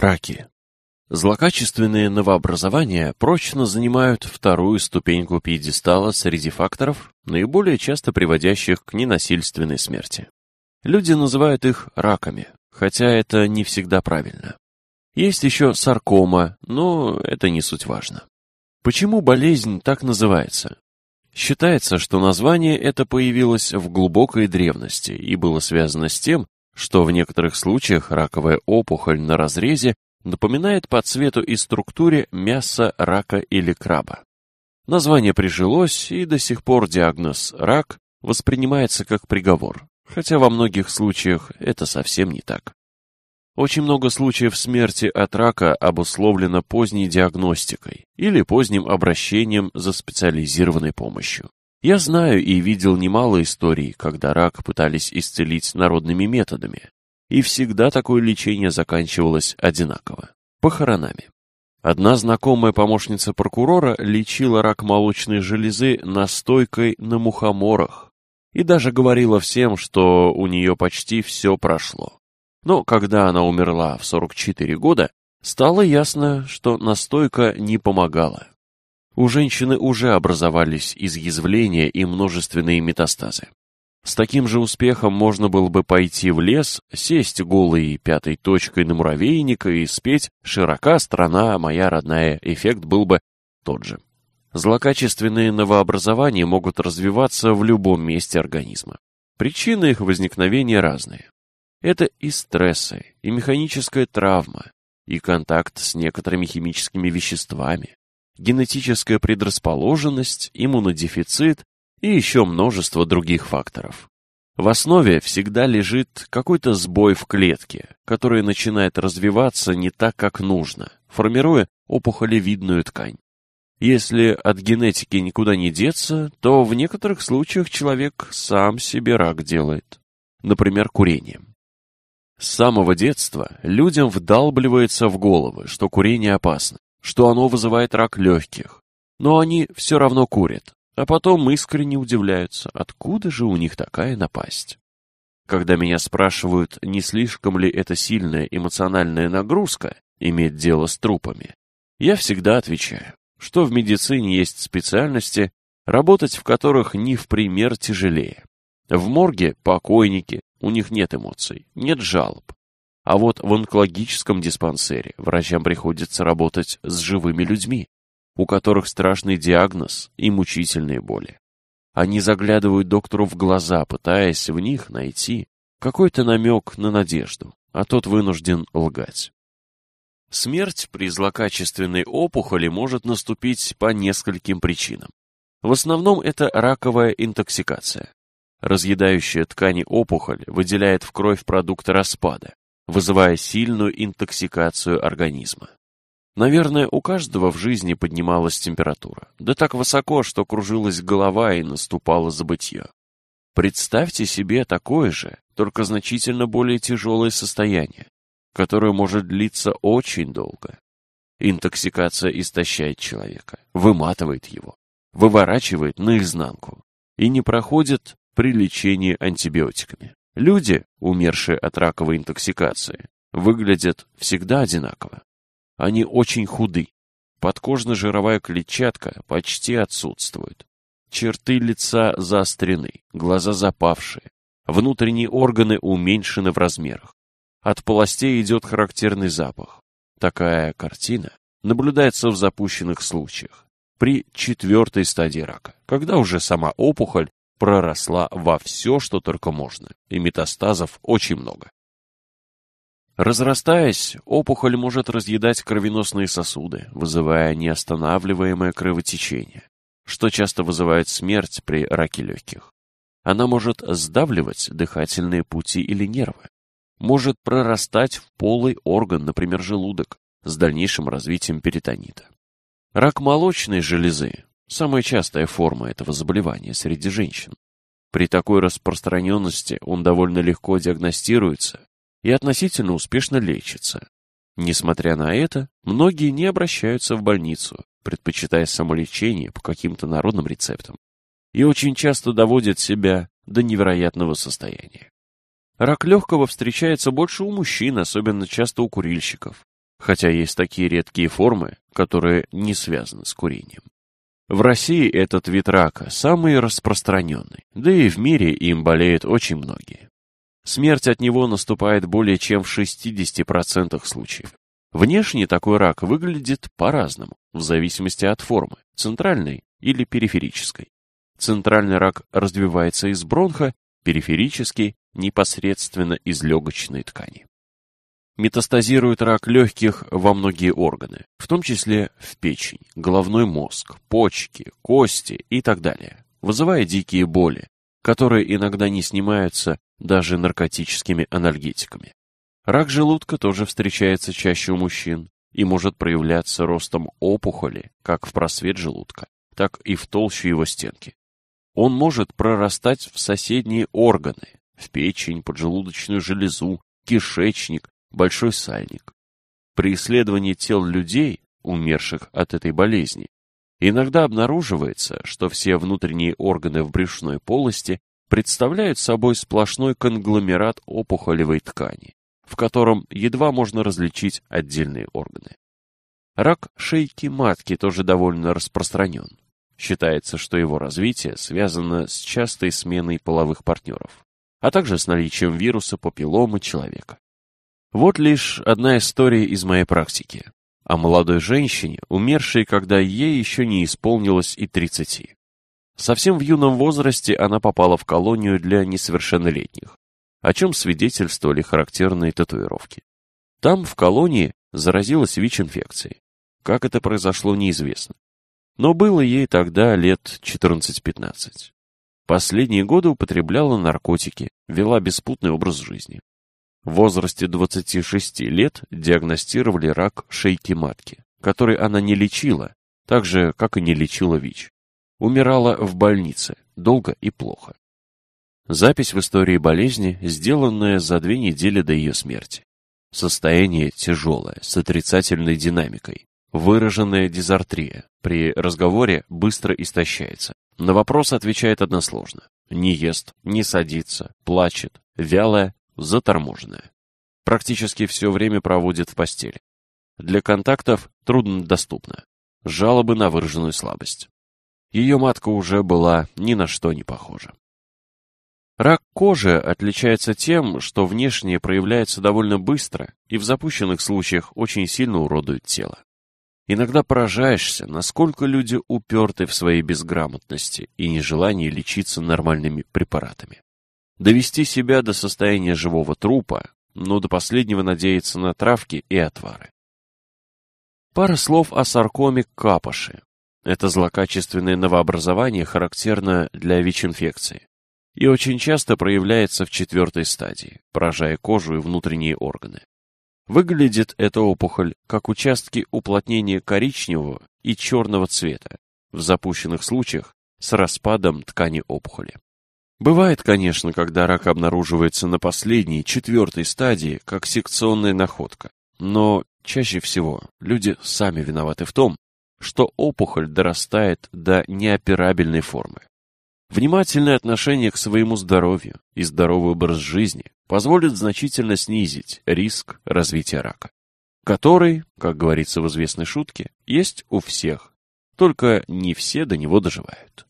Раки. Злокачественные новообразования прочно занимают вторую ступеньку пьедестала среди факторов, наиболее часто приводящих к ненасильственной смерти. Люди называют их раками, хотя это не всегда правильно. Есть еще саркома, но это не суть важно. Почему болезнь так называется? Считается, что название это появилось в глубокой древности и было связано с тем, что в некоторых случаях раковая опухоль на разрезе напоминает по цвету и структуре мясо рака или краба. Название прижилось, и до сих пор диагноз «рак» воспринимается как приговор, хотя во многих случаях это совсем не так. Очень много случаев смерти от рака обусловлено поздней диагностикой или поздним обращением за специализированной помощью. Я знаю и видел немало историй, когда рак пытались исцелить народными методами, и всегда такое лечение заканчивалось одинаково – похоронами. Одна знакомая помощница прокурора лечила рак молочной железы настойкой на мухоморах и даже говорила всем, что у нее почти все прошло. Но когда она умерла в 44 года, стало ясно, что настойка не помогала. У женщины уже образовались изъязвления и множественные метастазы. С таким же успехом можно было бы пойти в лес, сесть голой пятой точкой на муравейника и спеть «Широка страна, моя родная», эффект был бы тот же. Злокачественные новообразования могут развиваться в любом месте организма. Причины их возникновения разные. Это и стрессы, и механическая травма, и контакт с некоторыми химическими веществами, генетическая предрасположенность, иммунодефицит и еще множество других факторов. В основе всегда лежит какой-то сбой в клетке, который начинает развиваться не так, как нужно, формируя опухолевидную ткань. Если от генетики никуда не деться, то в некоторых случаях человек сам себе рак делает. Например, курением. С самого детства людям вдалбливается в головы, что курение опасно что оно вызывает рак легких. Но они все равно курят, а потом искренне удивляются, откуда же у них такая напасть. Когда меня спрашивают, не слишком ли это сильная эмоциональная нагрузка иметь дело с трупами, я всегда отвечаю, что в медицине есть специальности, работать в которых не в пример тяжелее. В морге покойники, у них нет эмоций, нет жалоб. А вот в онкологическом диспансере врачам приходится работать с живыми людьми, у которых страшный диагноз и мучительные боли. Они заглядывают доктору в глаза, пытаясь в них найти какой-то намек на надежду, а тот вынужден лгать. Смерть при злокачественной опухоли может наступить по нескольким причинам. В основном это раковая интоксикация. Разъедающая ткани опухоль выделяет в кровь продукты распада, вызывая сильную интоксикацию организма. Наверное, у каждого в жизни поднималась температура, да так высоко, что кружилась голова и наступало забытье. Представьте себе такое же, только значительно более тяжелое состояние, которое может длиться очень долго. Интоксикация истощает человека, выматывает его, выворачивает наизнанку и не проходит при лечении антибиотиками. Люди, умершие от раковой интоксикации, выглядят всегда одинаково. Они очень худы. Подкожно-жировая клетчатка почти отсутствует. Черты лица заострены, глаза запавшие. Внутренние органы уменьшены в размерах. От полостей идет характерный запах. Такая картина наблюдается в запущенных случаях при четвертой стадии рака, когда уже сама опухоль проросла во все, что только можно, и метастазов очень много. Разрастаясь, опухоль может разъедать кровеносные сосуды, вызывая неостанавливаемое кровотечение, что часто вызывает смерть при раке легких. Она может сдавливать дыхательные пути или нервы, может прорастать в полый орган, например, желудок, с дальнейшим развитием перитонита. Рак молочной железы самая частая форма этого заболевания среди женщин. При такой распространенности он довольно легко диагностируется и относительно успешно лечится. Несмотря на это, многие не обращаются в больницу, предпочитая самолечение по каким-то народным рецептам, и очень часто доводят себя до невероятного состояния. Рак легкого встречается больше у мужчин, особенно часто у курильщиков, хотя есть такие редкие формы, которые не связаны с курением. В России этот вид рака самый распространенный, да и в мире им болеют очень многие. Смерть от него наступает более чем в 60% случаев. Внешне такой рак выглядит по-разному, в зависимости от формы, центральной или периферической. Центральный рак развивается из бронха, периферический – непосредственно из легочной ткани метастазирует рак легких во многие органы, в том числе в печень, головной мозг, почки, кости и так далее, вызывая дикие боли, которые иногда не снимаются даже наркотическими анальгетиками. Рак желудка тоже встречается чаще у мужчин и может проявляться ростом опухоли как в просвет желудка, так и в толщу его стенки. Он может прорастать в соседние органы, в печень, поджелудочную железу, кишечник большой сальник. При исследовании тел людей, умерших от этой болезни, иногда обнаруживается, что все внутренние органы в брюшной полости представляют собой сплошной конгломерат опухолевой ткани, в котором едва можно различить отдельные органы. Рак шейки матки тоже довольно распространен. Считается, что его развитие связано с частой сменой половых партнеров, а также с наличием вируса папилломы человека. Вот лишь одна история из моей практики о молодой женщине, умершей, когда ей еще не исполнилось и тридцати. Совсем в юном возрасте она попала в колонию для несовершеннолетних, о чем свидетельствовали характерные татуировки. Там, в колонии, заразилась ВИЧ-инфекцией. Как это произошло, неизвестно. Но было ей тогда лет 14-15. Последние годы употребляла наркотики, вела беспутный образ жизни. В возрасте 26 лет диагностировали рак шейки матки, который она не лечила, так же, как и не лечила ВИЧ. Умирала в больнице, долго и плохо. Запись в истории болезни, сделанная за две недели до ее смерти. Состояние тяжелое, с отрицательной динамикой. Выраженная дизартрия. При разговоре быстро истощается. На вопрос отвечает односложно. Не ест, не садится, плачет. Вялая, заторможенная. Практически все время проводит в постели. Для контактов труднодоступна. Жалобы на выраженную слабость. Ее матка уже была ни на что не похожа. Рак кожи отличается тем, что внешне проявляется довольно быстро и в запущенных случаях очень сильно уродует тело. Иногда поражаешься, насколько люди уперты в своей безграмотности и нежелании лечиться нормальными препаратами довести себя до состояния живого трупа, но до последнего надеяться на травки и отвары. Пара слов о саркоме капоши. Это злокачественное новообразование характерно для ВИЧ-инфекции и очень часто проявляется в четвертой стадии, поражая кожу и внутренние органы. Выглядит эта опухоль как участки уплотнения коричневого и черного цвета, в запущенных случаях с распадом ткани опухоли. Бывает, конечно, когда рак обнаруживается на последней, четвертой стадии, как секционная находка. Но чаще всего люди сами виноваты в том, что опухоль дорастает до неоперабельной формы. Внимательное отношение к своему здоровью и здоровый образ жизни позволит значительно снизить риск развития рака, который, как говорится в известной шутке, есть у всех, только не все до него доживают.